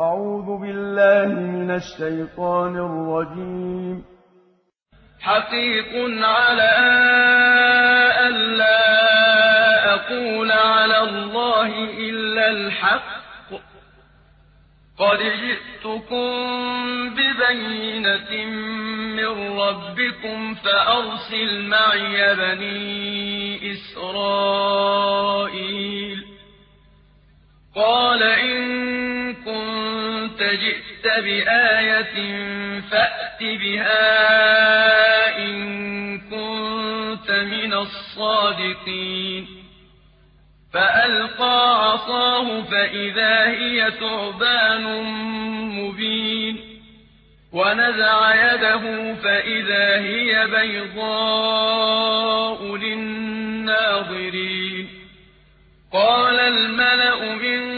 أعوذ بالله من الشيطان الرجيم. حقيق على أن لا أقول على الله إلا الحق. قد جئتكم ببينة من ربكم فأرسل معي بني إسرائيل. كنت جئت بآية فأت بها إن كنت من الصادقين. فألقى عصاه فإذا هي ثعبان مبين. ونزع يده فإذا هي بيضاء للناظرين. قال الملأ من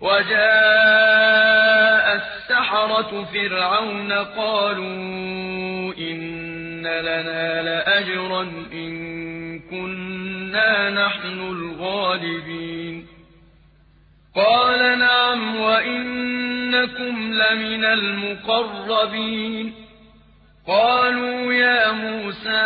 وجاء السحرة فرعون قالوا إن لنا لأجرا إن كنا نحن الغالبين. قال نعم وإنكم لمن المقربين. قالوا يا موسى